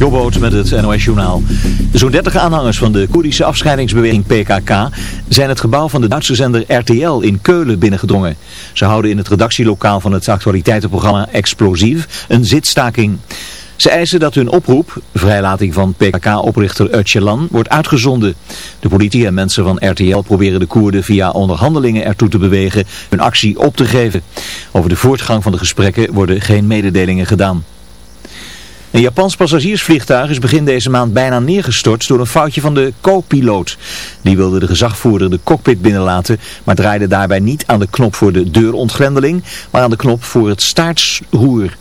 Jobboot met het NOS Journaal. Zo'n 30 aanhangers van de Koerdische afscheidingsbeweging PKK zijn het gebouw van de Duitse zender RTL in Keulen binnengedrongen. Ze houden in het redactielokaal van het actualiteitenprogramma Explosief een zitstaking. Ze eisen dat hun oproep, vrijlating van PKK-oprichter Öcalan, wordt uitgezonden. De politie en mensen van RTL proberen de Koerden via onderhandelingen ertoe te bewegen hun actie op te geven. Over de voortgang van de gesprekken worden geen mededelingen gedaan. Een Japans passagiersvliegtuig is begin deze maand bijna neergestort door een foutje van de co-piloot. Die wilde de gezagvoerder de cockpit binnenlaten, maar draaide daarbij niet aan de knop voor de deurontgrendeling, maar aan de knop voor het staartsroer.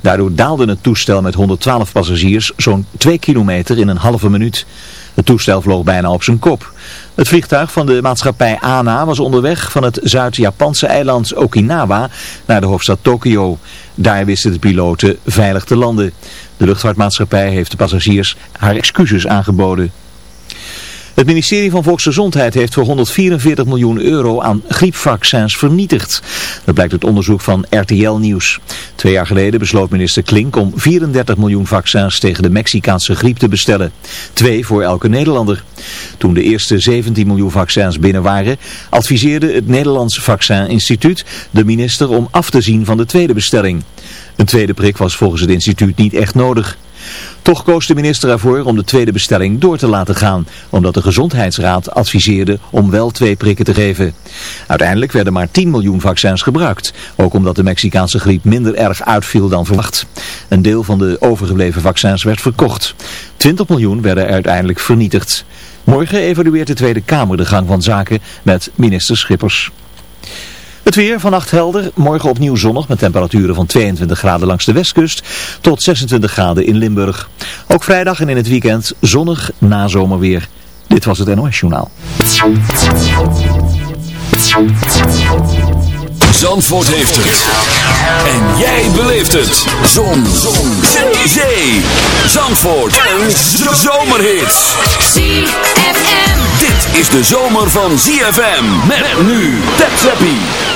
Daardoor daalde het toestel met 112 passagiers zo'n 2 kilometer in een halve minuut. Het toestel vloog bijna op zijn kop. Het vliegtuig van de maatschappij ANA was onderweg van het Zuid-Japanse eiland Okinawa naar de hoofdstad Tokio. Daar wisten de piloten veilig te landen. De luchtvaartmaatschappij heeft de passagiers haar excuses aangeboden. Het ministerie van Volksgezondheid heeft voor 144 miljoen euro aan griepvaccins vernietigd. Dat blijkt uit onderzoek van RTL Nieuws. Twee jaar geleden besloot minister Klink om 34 miljoen vaccins tegen de Mexicaanse griep te bestellen. Twee voor elke Nederlander. Toen de eerste 17 miljoen vaccins binnen waren, adviseerde het Nederlands Vaccin Instituut de minister om af te zien van de tweede bestelling. Een tweede prik was volgens het instituut niet echt nodig. Toch koos de minister ervoor om de tweede bestelling door te laten gaan, omdat de Gezondheidsraad adviseerde om wel twee prikken te geven. Uiteindelijk werden maar 10 miljoen vaccins gebruikt, ook omdat de Mexicaanse griep minder erg uitviel dan verwacht. Een deel van de overgebleven vaccins werd verkocht. 20 miljoen werden uiteindelijk vernietigd. Morgen evalueert de Tweede Kamer de gang van zaken met minister Schippers. Het weer vannacht helder, morgen opnieuw zonnig met temperaturen van 22 graden langs de westkust tot 26 graden in Limburg. Ook vrijdag en in het weekend zonnig na zomerweer. Dit was het NOS Journaal. Zandvoort heeft het. En jij beleeft het. Zon. Zon. Zee. Zee. Zandvoort. Een zomerhit. ZFM. Dit is de zomer van ZFM. Met nu. Tap Zappie.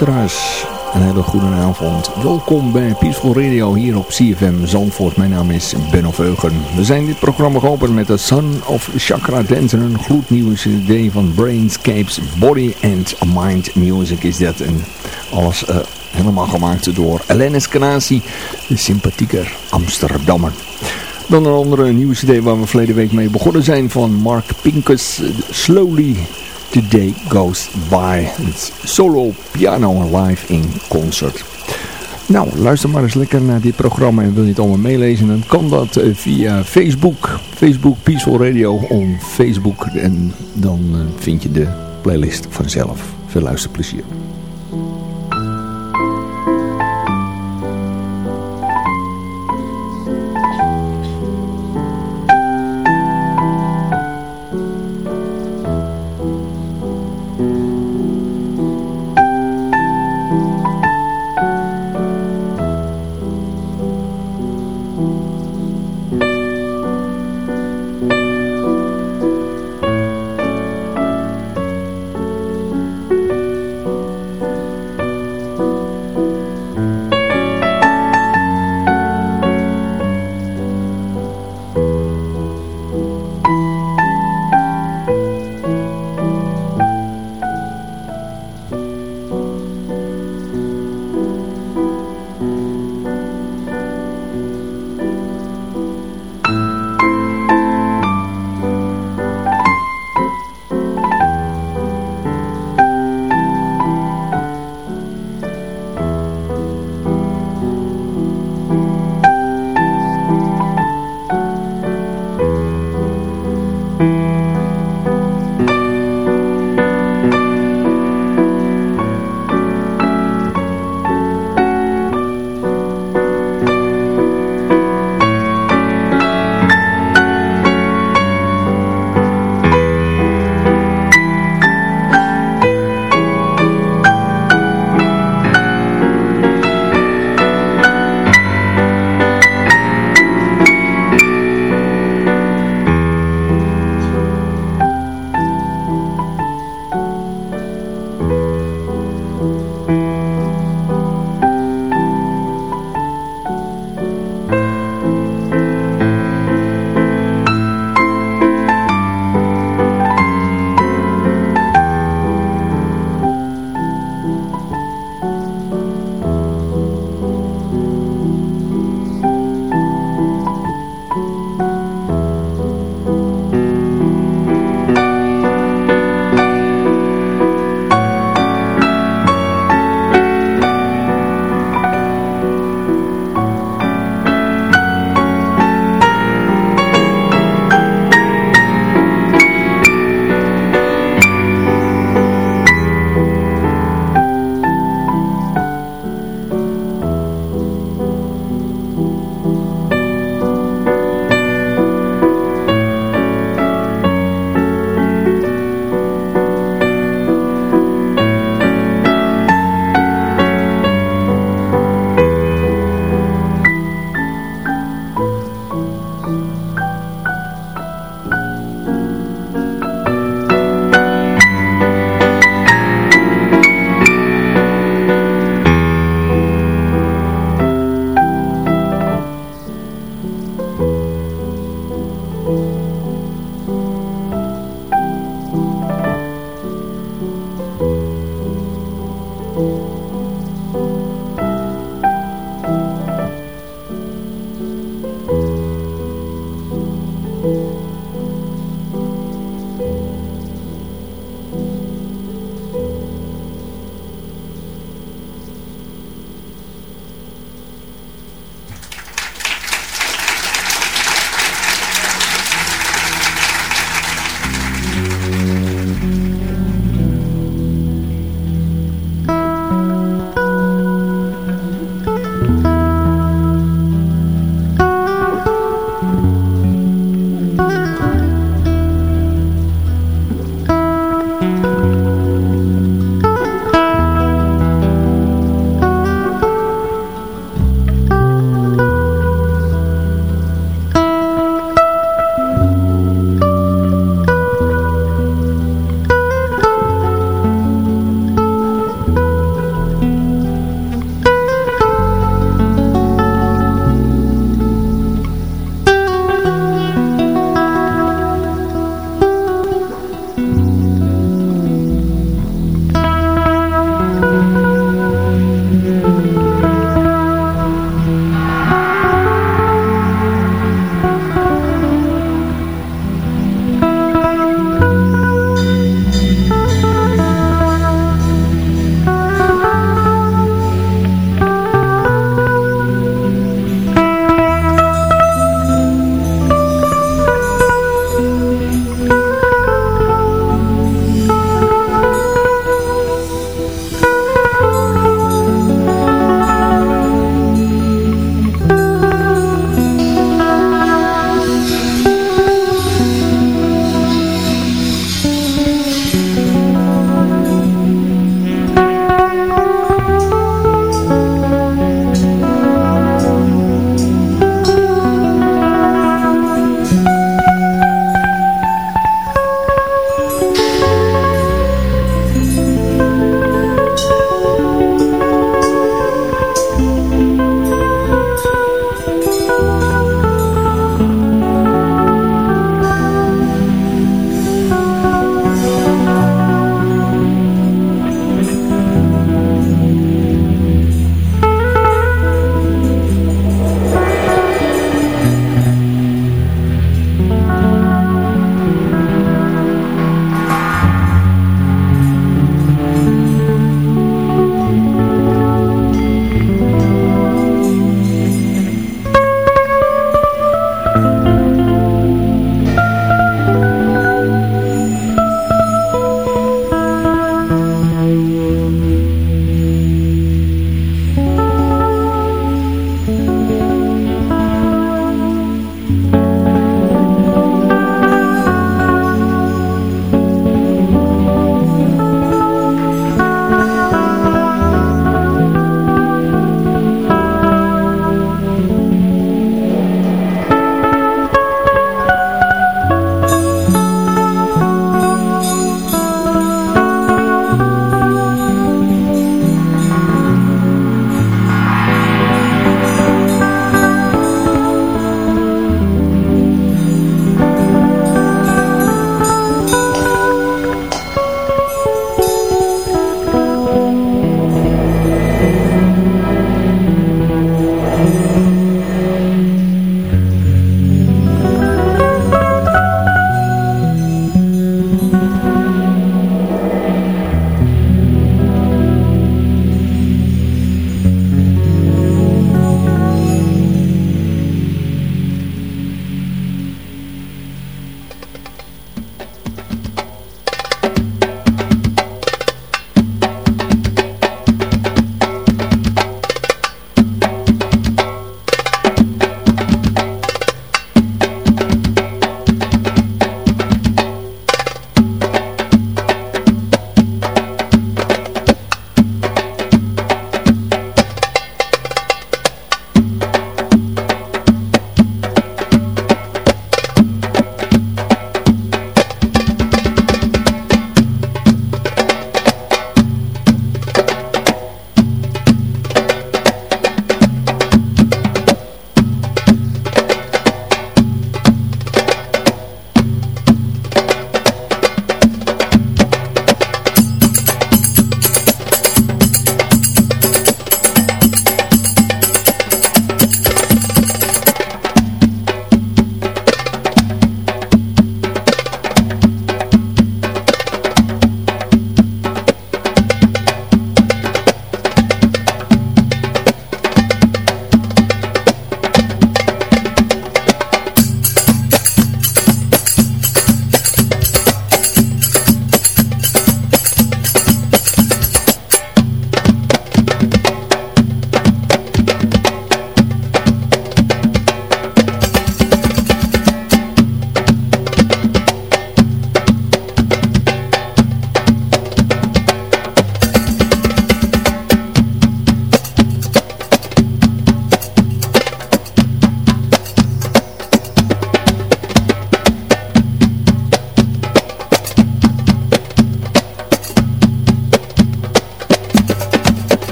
Een hele goede avond. Welkom bij Peaceful Radio hier op CFM Zandvoort. Mijn naam is Ben Veugen. We zijn dit programma geopend met de Son of Chakra Dance. Een gloednieuwe cd van Brainscapes Body and Mind Music is dat. En alles uh, helemaal gemaakt door Elenis Canasi, de sympathieke Amsterdammer. Dan een andere nieuwe cd waar we verleden week mee begonnen zijn van Mark Pincus, Slowly The Day Goes By. Het solo piano live in concert. Nou, luister maar eens lekker naar dit programma en wil je het allemaal meelezen, dan kan dat via Facebook. Facebook Peaceful Radio on Facebook en dan eh, vind je de playlist vanzelf. Veel luisterplezier.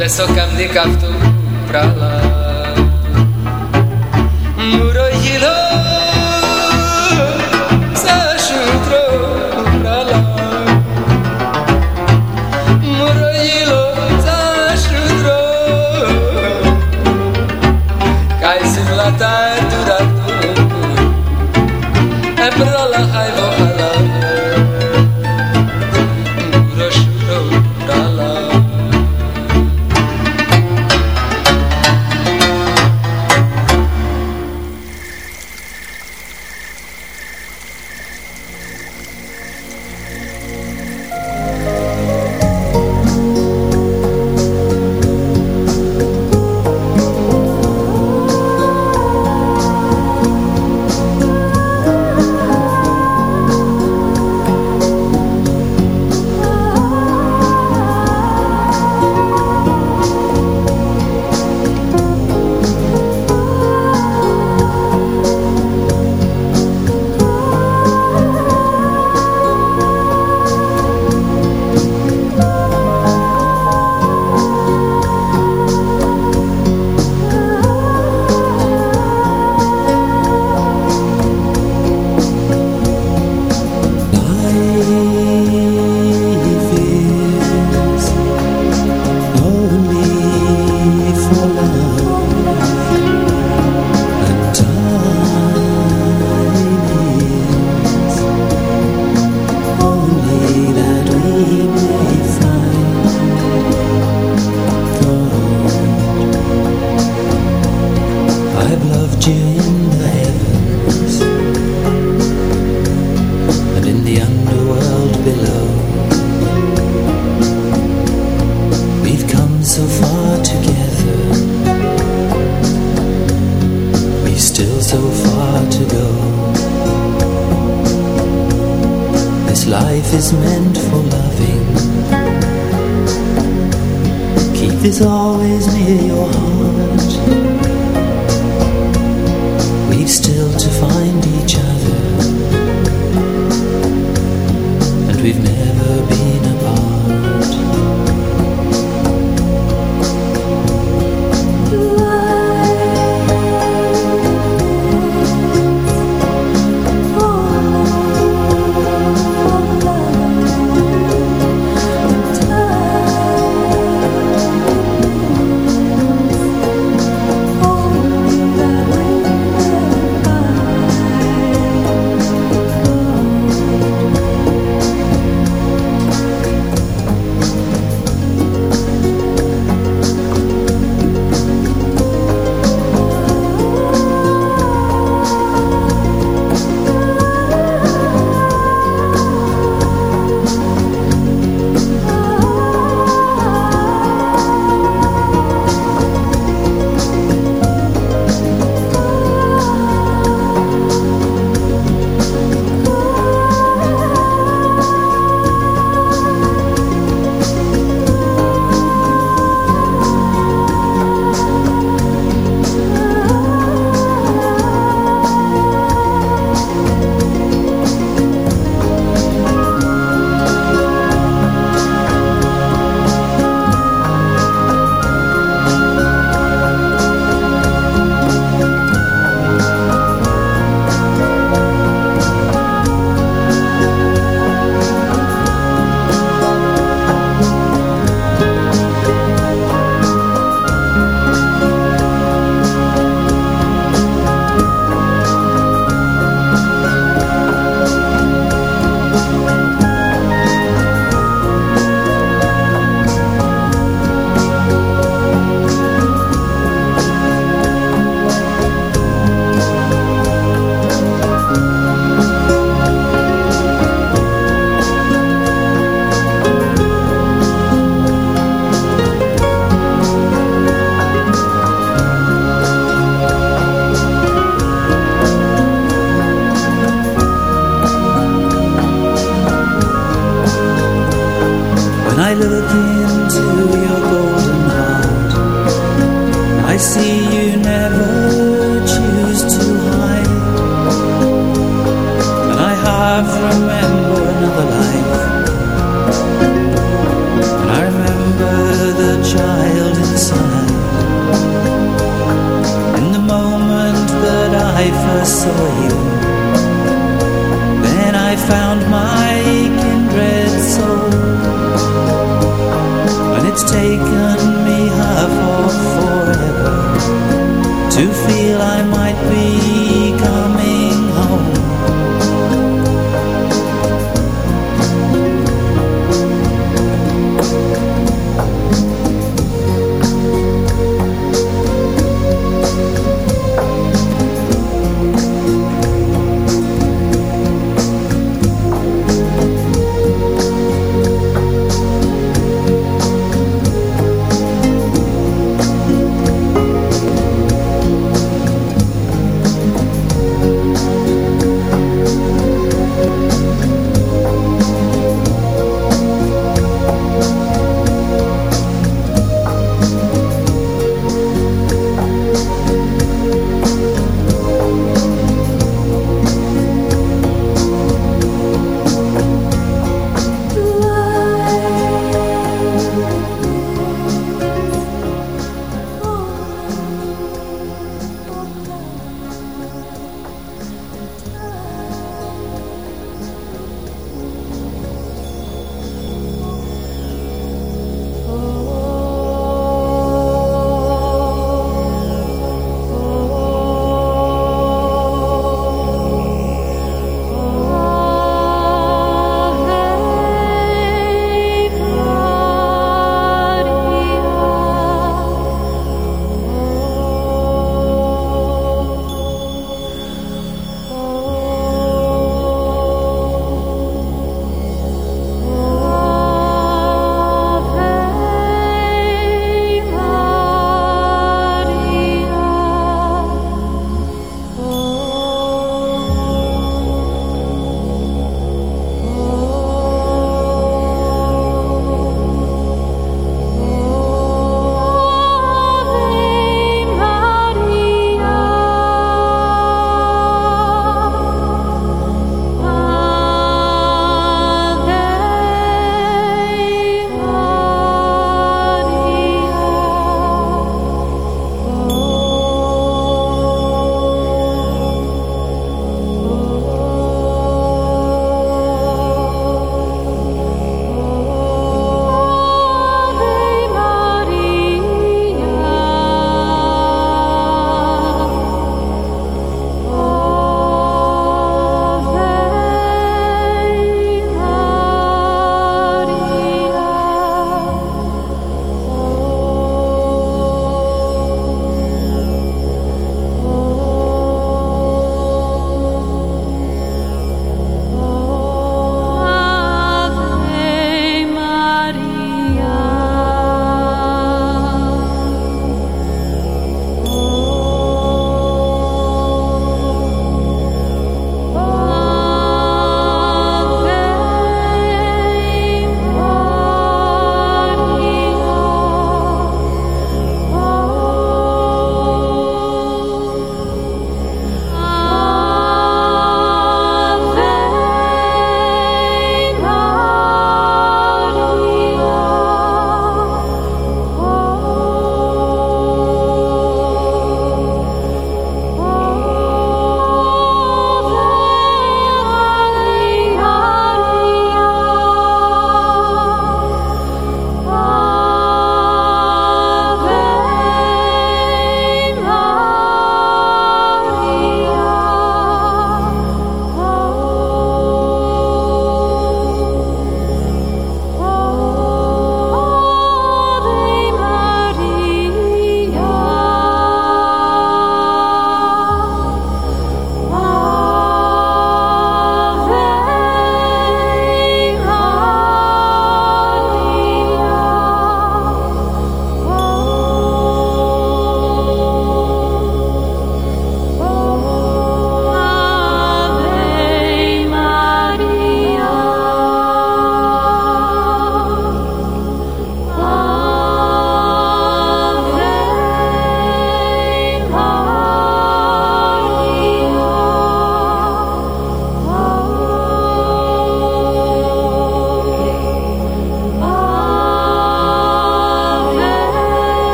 É só caminhar de Capitu pra lá. loved you.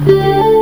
嗯。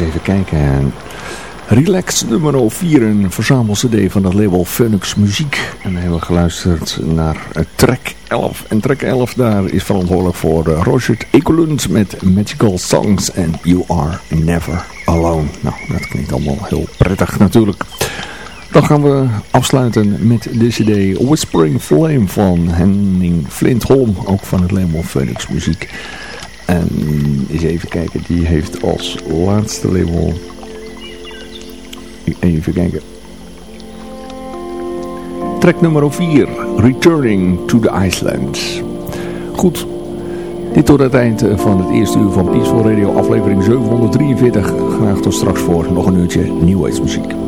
Even kijken. Relax nummer 4, een verzamel-cd van het label Phoenix Muziek. En we hebben geluisterd naar track 11. En track 11 daar is verantwoordelijk voor uh, Roger Ekelund met Magical Songs en You Are Never Alone. Nou, dat klinkt allemaal heel prettig natuurlijk. Dan gaan we afsluiten met de cd Whispering Flame van Henning Flintholm, ook van het label Phoenix Muziek. En eens even kijken, die heeft als laatste label... Even kijken. Track nummer 4, Returning to the Iceland. Goed, dit tot het eind van het eerste uur van Peaceful Radio, aflevering 743. Graag tot straks voor nog een uurtje New Age muziek.